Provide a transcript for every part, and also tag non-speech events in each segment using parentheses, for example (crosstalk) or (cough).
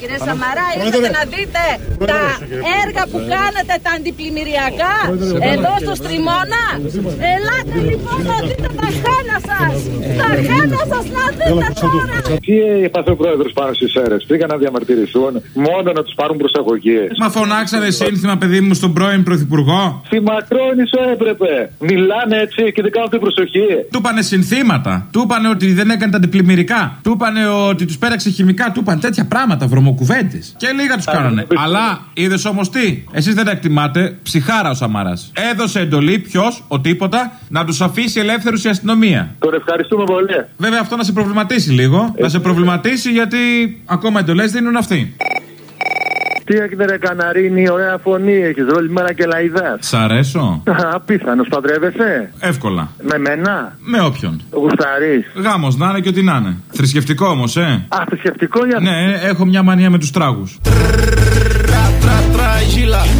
Κύριε Σαμαρά, ήρθατε να δείτε τα έργα που κάνετε, τα αντιπλημμυριακά, εδώ στο Στριμώνα. Ελάτε λοιπόν να δείτε τα χάνα σας. Τα χάνα σας να δείτε τώρα. Τι έπαθε ο πρόεδρος πάνω στις αίρες. Πήγαν να διαμαρτυρηθούν, μόνο να τους πάρουν προσαγωγίε. Μα φωνάξανε σύνθημα, παιδί μου, στον πρώην πρωθυπουργό. Στη Μακρόνισο έπρεπε. Μιλάνε έτσι και δεν κάνουν την προσοχή. Του πάνε συνθήματα. Του πάνε ότι δεν έκανε τα αντιπλημμυρικά. Του πάνε ότι τους πέραξε χημικά. Του πάνε τέτοια πράγματα, βρωμοκουβέντες. Και λίγα τους κάνανε. Αλλά είδες όμως τι. Εσείς δεν τα εκτιμάτε. Ψυχάρα ο Σαμαράς. Έδωσε εντολή ποιος, ο τίποτα, να τους αφήσει ελεύθερους η αστυνομία. Τον ευχαριστούμε πολύ. Βέβαια αυτό να σε προβληματίσει λίγο. Να σε προβληματίσει γιατί ακόμα εντολές δίνουν αυτοί. Τι έγινε, ρε Καναρίνη, ωραία φωνή έχεις. Όλη μέρα και λαϊδάς. Σ' αρέσω. Απίθανος, παντρεύεσαι; Εύκολα. Με μένα; Με όποιον. Γουσταρή. Γάμος να είναι και ό,τι να είναι. Θρησκευτικό όμως, ε. Α, θρησκευτικό για Ναι, έχω μια μανία με τους τράγους.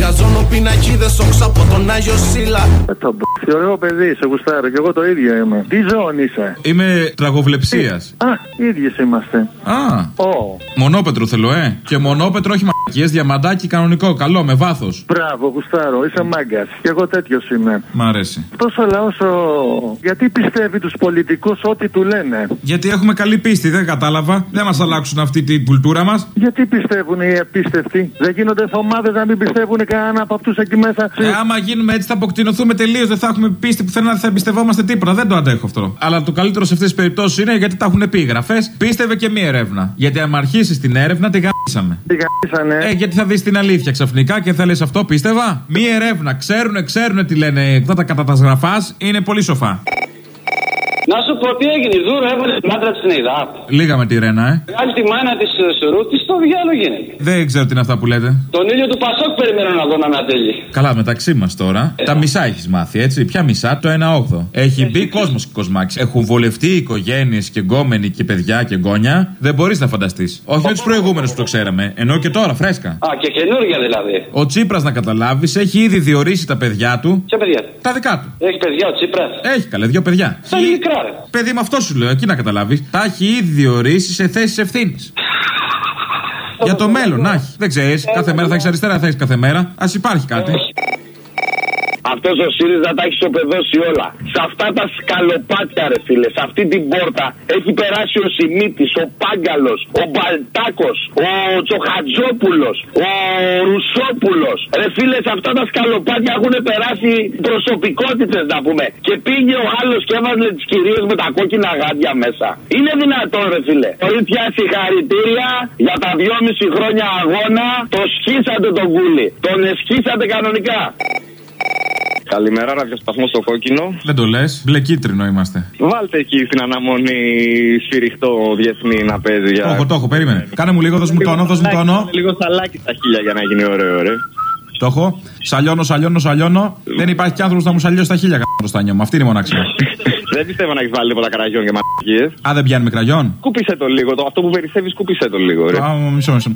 Γαζώνω πινακίδες όξα από τον Άγιο Σίλα Ε, Το μπ***ι, ωραίο παιδί, σε γουστάρω. Και εγώ το ίδιο είμαι. Τι ζώνη είσαι; Είμαι τραγοβλεψίας. Α, ίδιες είμαστε. Α, Ω, μονόπετρο θέλω, ε. Και μονόπετρο όχι μακίε, διαμαντάκι κανονικό, καλό, με βάθος. μπράβο, γουστάρω, είσαι μάγκας. Και εγώ τέτοιος είμαι. Μ' αρέσει. Τόσο λαός, ο... γιατί πιστεύει τους πολιτικούς ό,τι του λένε; Γιατί έχουμε καλή πίστη, δεν κατάλαβα. Δεν μας αλλάξουν αυτή την κουλτούρα μας. Γιατί πιστεύουν οι απίστευτοι. Δεν γίνονται εβδομάδε να μην πιστεύουν κανένα από αυτούς εκεί μέσα. Ε, άμα γίνουμε έτσι θα αποκτηνωθούμε τελείως. Δεν θα έχουμε πίστη πουθενά, δεν θα εμπιστευόμαστε τίποτα. Δεν το αντέχω αυτό. Αλλά το καλύτερο σε αυτές τις περιπτώσεις είναι γιατί τα έχουν πει οι γραφές. Πίστευε και μία έρευνα. Γιατί αν αρχίσεις την έρευνα, τη γάμισαμε. Τι γαμίσανε. Ε, γιατί θα δεις την αλήθεια ξαφνικά και θα λες αυτό, πίστευα. Μία έρευνα. Ξέρουνε, ξέρουνε τι λένε. Αυτά τα κατά τα γραφά είναι πολύ σοφά. Να σου πω τι έγινε. Η Δούρο έβαλε την άντρα της στην ΕΙΔΑΠ. Λίγα με τη Ρένα, ε. Βγάλει τη μάνα της Σουρούτη, το διάλογο γίνεται. Δεν ξέρω τι είναι αυτά που λέτε. Τον ήλιο του Πασόκ περιμένω να δω να ανατέλει. Καλά, μεταξύ μας τώρα. Τα μισά έχεις μάθει, έτσι. Ποια μισά, το 1 8. Έχει μπει κόσμος και κοσμάκι. Έχουν βολευτεί οικογένειες και γκόμενοι και παιδιά και γκόνια. Δεν μπορείς να φανταστείς. Όχι με τους προηγούμενους που το ξέραμε. Ενώ και τώρα, φρέσκα. Α, και καινούργια δηλαδή. Ο Τσίπρας, να καταλάβεις, έχει ήδη διορίσει τα παιδιά του. Ποια παιδιά; Τα δικά του. Έχει παιδιά ο Τσίπρας; Έχει καλέ, δύο παιδιά. Σαν μικρά, ρε. Παιδί με αυτό σου λέω, εκεί να καταλάβεις. Τα έχει ήδη διορίσει σε θέσεις ευθύνης. Για το μέλλον, να έχει. Δεν ξέρεις. Κάθε μέρα θα έχεις αριστερά, θα έχεις κάθε μέρα. Α υπάρχει κάτι. Αυτός ο ΣΥΡΙΖΑ τα έχει σοπεδώσει όλα. Σε αυτά τα σκαλοπάτια, ρε φίλε, σε αυτή την πόρτα έχει περάσει ο Σιμίτης, ο Πάγκαλος, ο Μπαλτάκος, ο Τσοχατζόπουλος, ο Ρουσόπουλος. Ρε φίλε, σε αυτά τα σκαλοπάτια έχουν περάσει προσωπικότητες, να πούμε. Και πήγε ο άλλος και έβαζε τις κυρίες με τα κόκκινα γάντια μέσα. Είναι δυνατόν, ρε φίλε. Κορίτσια, συγχαρητήρια για τα δυόμιση χρόνια αγώνα. Το σκίσατε τον κούλι. Τον εσκίσατε κανονικά. Καλημέρα, ραδιοσταθμό στο κόκκινο. Δεν το λες. Μπλε κίτρινο είμαστε. Βάλτε εκεί στην αναμονή σφυριχτό διεθνή να παίζει για. Το έχω, το έχω, περίμενε. Κάνε μου λίγο, δώσ' μου τόνο, δώσ' μου τόνο. Λίγο σαλάκι στα χίλια για να γίνει ωραίο, ρε. Το έχω. Σαλιώνω, σαλιώνω, σαλιώνω. Δεν υπάρχει κι άνθρωπος να μου σαλιώσει τα χίλια το στάνιο μου. Αυτή είναι η μοναξιά. (laughs) Δεν πιστεύω να έχεις βάλει τίποτα καραγιόν και μαλακίες. Α, δεν πιάνει με κραγιόν. Κούπισε το λίγο. Το, αυτό που περισσεύεις, κούπισε το λίγο, ρε. Α, μισό, μισό.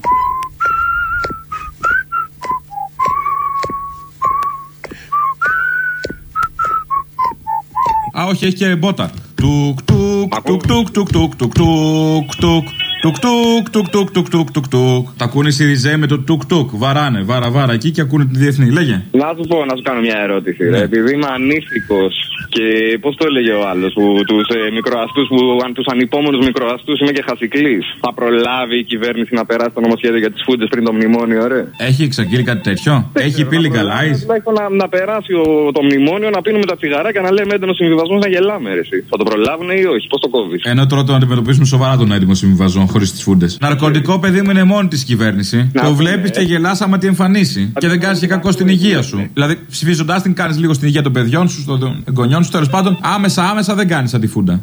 Όχι, έχει και μπότα. Τουκ, τουκ, τουκ, τουκ, τουκ, τουκ, τουκ, τουκ, τουκ. Τουκ τουκ τουκ τουκ τουκ τουκ τουκ τουκ. Τα ακούνε οι Σιριζέ με το τουκ τουκ. Βαράνε, βάρα βάρα εκεί και ακούνε τη διεθνή. Λέγε. Να σου πω, να σου κάνω μια ερώτηση. Ρε. Επειδή είμαι ανήθικος και πώς το έλεγε ο άλλος, τους ε, μικροαστούς, που αν τους ανυπόμονους μικροαστούς είμαι και χασικλής. Θα προλάβει η κυβέρνηση να περάσει το νομοσχέδιο για τις φούντες πριν το μνημόνιο, ρε. Έχει εξαγγείλει κάτι τέτοιο; Έχει πει λιγκαλάι. Τουλάχιστον να, να περάσει ο, το μνημόνιο, να πίνουμε τα τσιγαράκια, να λέμε έντονο συμβιβασμό, να γελάμε, ρε. εσύ. Θα το προλάβουν ή όχι, πώς το κόβεις; Ενώ τώρα το αντιμετωπίζουμε σοβαρά τον έντιμο συμβιβασμό χωρίς τις φούντες. Ναρκωτικό παιδί μου είναι μόνη της κυβέρνηση. Να το πούμε, βλέπεις ε. και γελάς άμα τη εμφανίσει. Και δεν κάνεις και κακό στην υγεία σου. Δηλαδή ψηφίζοντάς την κάνεις λίγο στην υγεία των παιδιών σου, των εγγονιών σου. Τέλος πάντων, άμεσα άμεσα δεν κάνεις αντιφούντα.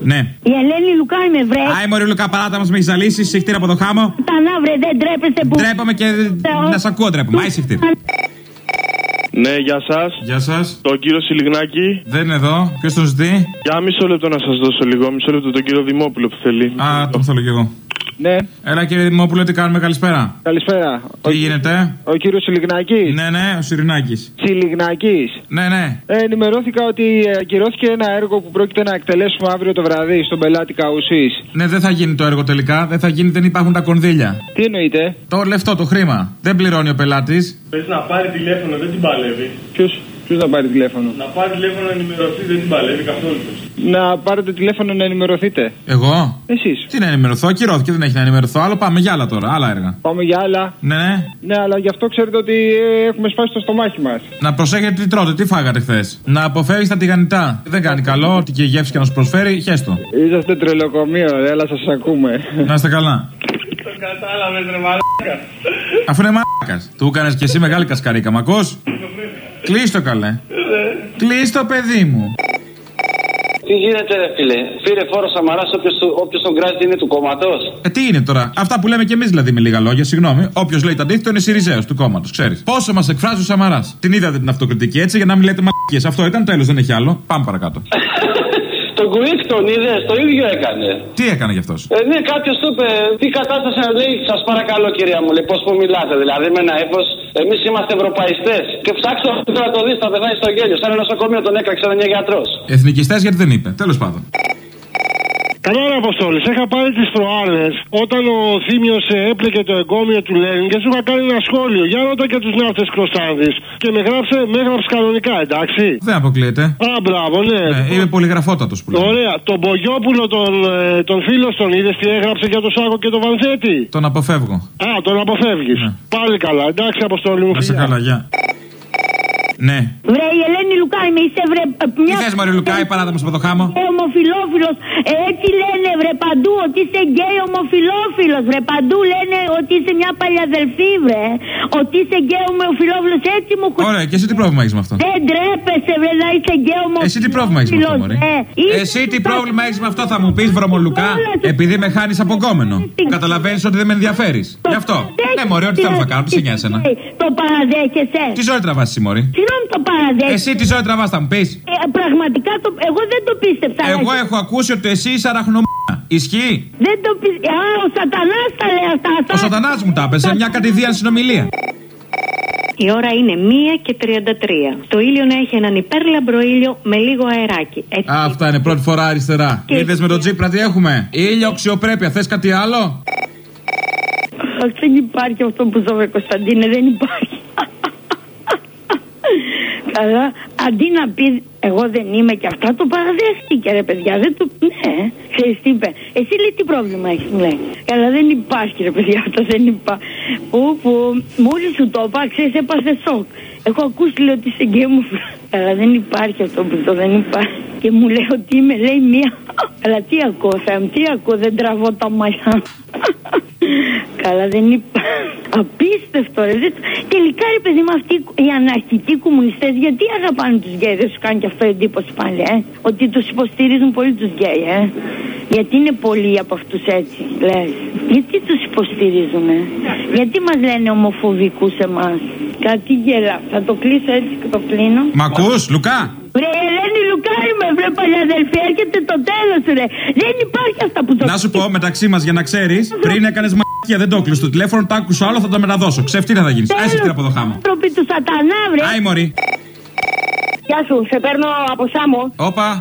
Ναι. Η Ελένη Λουκά είμαι βρε. Άι μωρή Λουκά παράτα μας με έχεις ζαλίσει, συχτήρα από το χάμο. Τα να βρε, δεν τρέπεστε που. Ντρέπαμε και να σ' ακούω ντρέπαμε. Άι συχτήρα. Ναι, γεια σας. Γεια σας. Τον κύριο Σιλιγνάκη. Δεν είναι εδώ. Ποιος τον ζητεί; Για μισό λεπτό να σας δώσω λίγο. Μισό λεπτό τον κύριο Δημόπουλο που θέλει. Α, τον θέλω κι εγώ. Ναι. Έλα κύριε Δημόπουλε, τι κάνουμε, καλησπέρα. Καλησπέρα. Τι γίνεται; Ο κύριος Σιλιγνάκης. Ναι, ναι, ο Σιρινάκη. Σιλιγνάκης. Ναι, ναι. Ε, ενημερώθηκα ότι ακυρώθηκε ένα έργο που πρόκειται να εκτελέσουμε αύριο το βραδύ στον πελάτη Καουσής. Ναι, δεν θα γίνει το έργο τελικά. Δεν θα γίνει, δεν υπάρχουν τα κονδύλια. Τι εννοείται. Το λεφτό, το χρήμα. Δεν πληρώνει ο πελάτης. Πες να πάρει τηλέφωνο, δεν την παλεύει. Ποιος; Ποιος να πάρει τηλέφωνο; Να πάρει τηλέφωνο να ενημερωθεί, δεν την παλεύει καθόλου. πες. Να πάρετε τηλέφωνο να ενημερωθείτε. Εγώ; Εσείς. Τι να ενημερωθώ, ακυρώθηκε, δεν έχει να ενημερωθώ. Άλλο πάμε για άλλα τώρα, άλλα έργα. Πάμε για άλλα. Ναι, ναι. Ναι, αλλά γι' αυτό ξέρετε ότι ε, έχουμε σπάσει το στομάχι μας. Να προσέχετε τι τρώτε, τι φάγατε χθες. Να αποφεύγεις τα τηγανιτά. Δεν κάνει καλό, ό,τι και η γεύση και να σου προσφέρει, χέστο. Είσαστε τρελοκομείο, ρε, αλλά σας ακούμε. Να είστε καλά. Το κατάλαβες ρε μαλάκα. Αφού είναι μάκα. Του έκανες και εσύ μεγάλη κασκαρίκα, μακό. Κλείστο καλέ. Κλείστο παιδί μου. Τι γίνεται, ρε φίλε; Πήρε φόρο Σαμαρά, όποιος τον κράζει είναι του κόμματος; Ε, τι είναι τώρα; Αυτά που λέμε κι εμείς δηλαδή με λίγα λόγια, συγγνώμη. Όποιος λέει το αντίθετο είναι Σιριζέος του κόμματος, ξέρεις. Πόσο μας εκφράζει ο Σαμαράς. Την είδατε την αυτοκριτική έτσι για να μην λέτε μαλακίες. Αυτό ήταν τέλος, δεν έχει άλλο. Πάμε παρακάτω. (laughs) Τον Κουίκ τον είδε, το ίδιο έκανε. Τι έκανε γι' αυτός; Ε, ναι, κάποιος του είπε τι κατάσταση να λέει. Σας παρακαλώ, κυρία μου, λέει πώς που μιλάτε. Δηλαδή με ένα έφο, εμείς είμαστε ευρωπαϊστές. Και ψάξτε αυτό να το δει, θα πεθάνει στο γέλιο. Σαν ένα νοσοκομείο τον έκραξε ένα γιατρός. Εθνικιστές γιατί δεν είπε. Τέλος πάντων. Καλά, ρε Αποστόλη. Είχα πάρει τις προάλλες όταν ο Θήμιος έπλεκε το εγκόμιο του Λένιν και σου είχα κάνει ένα σχόλιο. Για ρώτα και τους ναύτε Κροστάνδης. Και με γράψε, με έγραψε κανονικά, εντάξει. Δεν αποκλείεται. Α, μπράβο, ναι. Ναι, είμαι πολυγραφότατος που λέω. Ωραία. Τον Μπογιόπουλο, τον, ε, τον φίλο τον είδες τι έγραψε για το Σάκο και τον Βανζέτη. Τον αποφεύγω. Α, τον αποφεύγεις. Πάλι καλά. Εντάξει, Αποστόλη μου. Να σε φιλιά. καλά, γεια. Ναι. Βρε, η Ελένη Λουκάη, με είσαι βρε. ε, Τι Μια... θες, Μωρή Λουκά, παράτα μας από το χάμω. Ε, ομοφυλόφιλος. Ε, έτσι λένε βρε παντού ότι είσαι γκέι ομοφυλόφιλος βρε παντού λένε ότι είσαι μια παλιαδελφή βρε ότι είσαι γκέι ομοφυλόφιλος έτσι μου έχουν Ωραία, και εσύ τι πρόβλημα έχεις με αυτό; Δεν ντρέπεσαι βρε να είσαι γκέι ομοφυλόφιλος Εσύ τι πρόβλημα έχεις με αυτό, Μωρή; ε. Είσαι Εσύ τι το- πρόβλημα έχεις με αυτό, θα μου πεις βρωμολουκά, επειδή με χάνεις από γκόμενο. Καταλαβαίνεις ότι δεν με ενδιαφέρεις. Γι' αυτό. Ναι, Μωρή, ό,τι θέλω θα κάνω, τι σε νοιάζει εσένα. Το παραδέχεσαι Τι ζωή τραβά, εσύ, Μωρή; Συγγνώμη το παραδέχεσαι Εσύ τι ζωή τραβάς, θα μου πεις. Ε, πραγματικά το, εγώ δεν το πίστεψα. Εγώ αλλά- έχω ακούσει ότι εσύ είσαι αραχνομούνα. Ισχύει; Δεν το πίστεψα. Α, ο σατανάς τα λέει αυτά. Ο σατανάς μου τα έπεσε, μια κατηδίαν συνομιλία. Η ώρα είναι 1 και 33. Το ήλιο να έχει έναν υπέρλαμπρο ήλιο με λίγο αεράκι. Έτσι. Α, Αυτά είναι πρώτη φορά αριστερά. Και- Είδες με τον Τζίπρα τι έχουμε; Ήλιο, αξιοπρέπεια. Θες κάτι άλλο; Αχ, δεν υπάρχει αυτό που ζω, βρε Κωνσταντίνε, δεν υπάρχει. Καλά, αντί να πεις εγώ δεν είμαι και αυτά, το παραδέχτηκε ρε παιδιά. Δεν το. Ναι, ξέρεις τι είπε. Εσύ λέει τι πρόβλημα έχεις, μου λέει. Καλά, δεν υπάρχει ρε παιδιά, αυτό δεν υπάρχει. Που, που, μόλις σου το είπα, ξέρεις, έπαθε σοκ. Έχω ακούσει λέει ότι είσαι γκέι μου. Αλλά δεν υπάρχει αυτό που το δεν υπάρχει. Και μου λέει ότι είμαι, λέει μία. Αλλά τι ακούω, Θεέ μου, τι ακούω, δεν τραβώ τα μαλλιά. (laughs) Καλά, δεν υπάρχει. Απίστευτο, ρε. Δεν- Τελικά, ρε παιδί μου, αυτοί οι αναρχικοί κομμουνιστές, γιατί αγαπάνε τους γκέι, δεν σου κάνει και αυτό εντύπωση πάλι, ε; Ότι τους υποστηρίζουν πολύ τους γκέι, ε; Γιατί είναι πολλοί από αυτούς έτσι, λες. Γιατί τους υποστηρίζουν, ε. Γιατί μας λένε ομοφοβικούς εμάς; Κάτι γελά. Θα το κλείσω έτσι και το κλείνω. Μ' ακούς, Λουκά; Βρε Ελένη Λουκά είμαι, βρε παλιαδελφή, έρχεται το τέλος ρε. Δεν υπάρχει αυτά που το Να σου πω μεταξύ μας για να ξέρεις, πριν έκανες μαγεία δεν το κλείσει το τηλέφωνο, το άκουσα άλλο, θα το μεταδώσω. Ξεφτύρα θα γίνεις. Άσε την από το χάμο. Άνθρωποι του σατανά, βρε. Άι, Μωρή. Γεια σου, σε παίρνω από Σάμο. Όπα.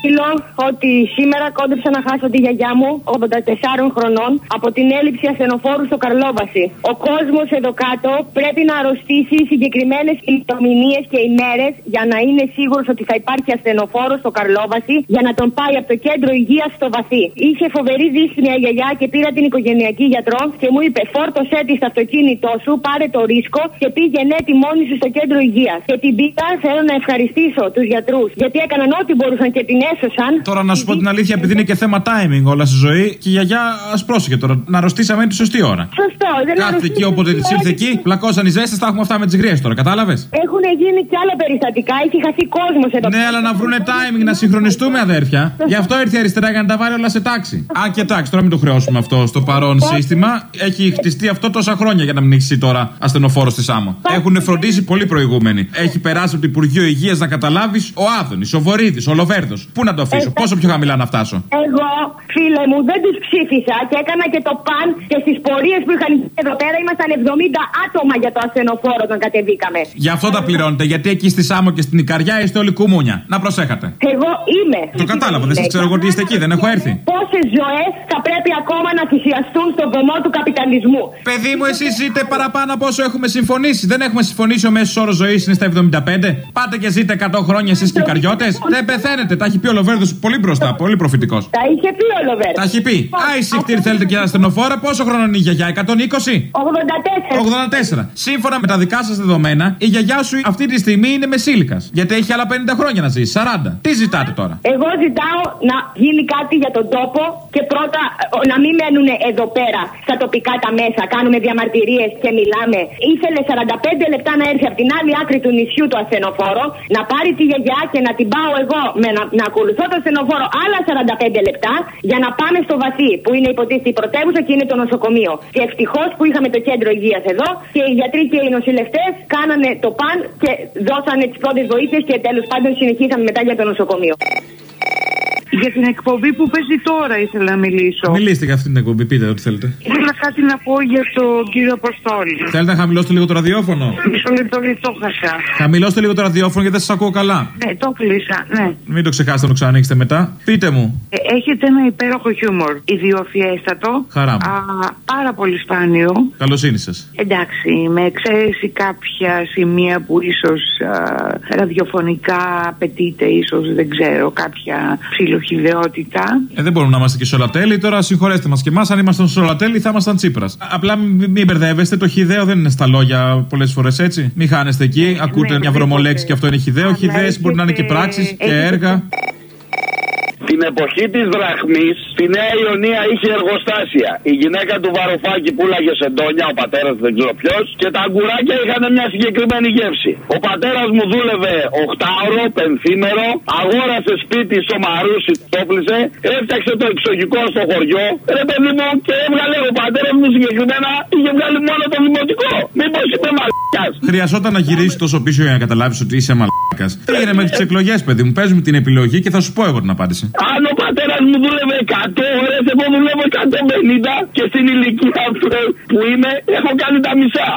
Θα καταγγείλω ότι σήμερα κόντεψα να χάσω τη γιαγιά μου, 84 χρονών, από την έλλειψη ασθενοφόρου στο Καρλόβαση. Ο κόσμος εδώ κάτω πρέπει να αρρωστήσει συγκεκριμένες ηλεκτρομηνίε και ημέρες για να είναι σίγουρος ότι θα υπάρχει ασθενοφόρος στο Καρλόβαση για να τον πάει από το κέντρο υγείας στο βαθύ. Είχε φοβερή δύσπνοια η γιαγιά και πήρα την οικογενειακή γιατρό και μου είπε: Φόρτωσέ τη στο αυτοκίνητό σου, πάρε το ρίσκο και πήγαινε τη μόνη σου στο κέντρο υγείας. Και την πήγα, θέλω να ευχαριστήσω τους γιατρούς γιατί έκαναν ό,τι μπορούσαν και την έσωσαν. Τώρα να σου πω την αλήθεια, επειδή είναι και θέμα timing όλα στη ζωή, και η γιαγιά ας πρόσεχε τώρα. Να αρρωστήσαμε τη σωστή ώρα. Σωστό, Δεν Κάθε εκεί αρρωστήσαν όποτε τη σήμερα ήρθε και- εκεί, πλακώσαν οι ζέστες, θα έχουμε αυτά με τις γριές τώρα, κατάλαβες; Έχουν γίνει και άλλα περιστατικά, έχει χαθεί κόσμος εδώ. Ναι, αλλά να βρούνε timing να συγχρονιστούμε, αδέρφια. Γι' αυτό ήρθε η αριστερά για να τα βάλει όλα σε τάξη. Α, και εντάξει, τώρα μην το χρεώσουμε αυτό στο παρόν σύστημα. Έχει χτιστεί αυτό τόσα χρόνια για να μην έχει εσύ τώρα ασθενοφόρος στη Σάμο. Έχουν φροντίσει πολύ προηγούμενοι. Έχει περάσει από το Υπουργείο Υγείας να καταλάβεις ο Άδωνης, ο Βορύδης, ο Λοβέρδος. Πού να το αφήσω, πόσο πιο χαμηλά να φτάσω; Εγώ, φίλε μου, δεν τους ψήφισα και έκανα και το παν και στις πορείες που είχαν γίνει εδώ πέρα ήμασταν 70 άτομα για το ασθενοφόρο όταν κατεβήκαμε. Γι' αυτό τα πληρώνετε, γιατί εκεί στη Σάμο και στην Ικαριά είστε όλοι κουμούνια. Να προσέχατε. Εγώ είμαι. Το κατάλαβα, δεν σας ξέρω εγώ τι είστε εκεί, δεν έχω έρθει. Πόσες ζωές θα πρέπει ακόμα να θυσιαστούν στον βωμό του καπιταλισμού; Παιδί μου, εσείς ζείτε παραπάνω από όσο έχουμε συμφωνήσει. Δεν έχουμε συμφωνήσει ο μέσος όρος ζωής είναι στα 75. Πάτε και ζείτε 100 χρόνια εσείς και οι καριώτε. Δεν πεθαίνετε. Τα έχει πει ο Λοβέρδος πολύ μπροστά, πολύ προφητικός. Τα είχε πει ο Λοβέρ. Τα έχει πει. Α, η Σιχτήρ θέλετε και ένα στενοφόρα. Πόσο χρόνο είναι η γιαγιά, 120? 84. 84. Σύμφωνα με τα δικά σας δεδομένα, η γιαγιά σου αυτή τη στιγμή είναι μεσήλικα. Γιατί έχει άλλα 50 χρόνια να ζήσει. 40. Τι ζητάτε τώρα; Εγώ ζητάω να γίνει κάτι για τον τόπο και πρώτα ε, να μην μένουν εδώ πέρα στα τοπικά τα μέσα. Κάνουμε διαμαρτυρίες και μιλάμε. Ήθελε 45 λεπτά να έρθει από την άλλη άκρη του νησιού το ασθενοφόρο, να πάρει τη γιαγιά και να την πάω εγώ με να, να ακολουθώ το ασθενοφόρο άλλα 45 λεπτά για να πάμε στο βαθύ που είναι υποτίθεται η πρωτεύουσα και είναι το νοσοκομείο. Και ευτυχώς που είχαμε το κέντρο υγείας εδώ και οι γιατροί και οι νοσηλευτές κάνανε το παν και δώσανε τις πρώτες βοήθειες και τέλος πάντων συνεχίσαμε μετά για το νοσοκομείο. Για την εκπομπή που παίζει τώρα ήθελα να μιλήσω. Μιλήστε για αυτή την εκπομπή, πείτε ό,τι θέλετε. Ήθελα κάτι να πω για τον κύριο Αποστόλη. Θέλετε να χαμηλώσετε λίγο το ραδιόφωνο; Μισό λεπτό γιατί το χάσα. Χαμηλώστε λίγο το ραδιόφωνο γιατί δεν σας ακούω καλά. Ναι, το κλείσα, ναι. Μην το ξεχάσετε να το ξανανοίξετε μετά. Πείτε μου. Ε, Έχετε ένα υπέροχο χιούμορ. Ιδιοφιέστατο. Χαρά μου. Α, πάρα πολύ σπάνιο. Καλοσύνη σας. Εντάξει, με εξαίρεση κάποια σημεία που ίσως ραδιοφωνικά απαιτείται, ίσως δεν ξέρω, κάποια ψιλοχιδεότητα. Ε, δεν μπορούμε να είμαστε και σολατέλοι. Τώρα συγχωρέστε μας και εμάς. Αν ήμασταν σολατέλοι θα ήμασταν τσίπρας. Απλά μην, μην μπερδεύεστε. Το χιδαίο δεν είναι στα λόγια πολλές φορές έτσι. Μην χάνεστε εκεί. Ακούτε μια βρωμολέξη και αυτό είναι χιδαίο. Χιδαίε μπορεί να είναι και πράξεις και έργα. Την εποχή της δραχμής στη Νέα Ιωνία είχε εργοστάσια. Η γυναίκα του Βαροφάκη πουλάγε σεντόνια, ο πατέρας δεν ξέρω ποιος, και τα αγκουράκια είχαν μια συγκεκριμένη γεύση. Ο πατέρας μου δούλευε 8ωρο, πενθήμερο, αγόρασε σπίτι στο Μαρούσι, το όπλησε, έφτιαξε το εξωγικό στο χωριό, ρε παιδί μου, και έβγαλε ο πατέρας μου συγκεκριμένα, είχε βγάλει μόνο το δημοτικό. Μήπως είπε μαλακιά. Χρειαζόταν να γυρίσει τόσο πίσω για να καταλάβεις ότι είσαι μαλάκας. Τι έγινε με τις εκλογές, παιδί μου. Παίζουμε την επιλογή και θα σου πω εγώ την απάντηση. Αν ο πατέρας μου δούλευε 100 ώρε, εγώ δουλεύω 150 και στην ηλικία που είμαι έχω κάνει τα μισά.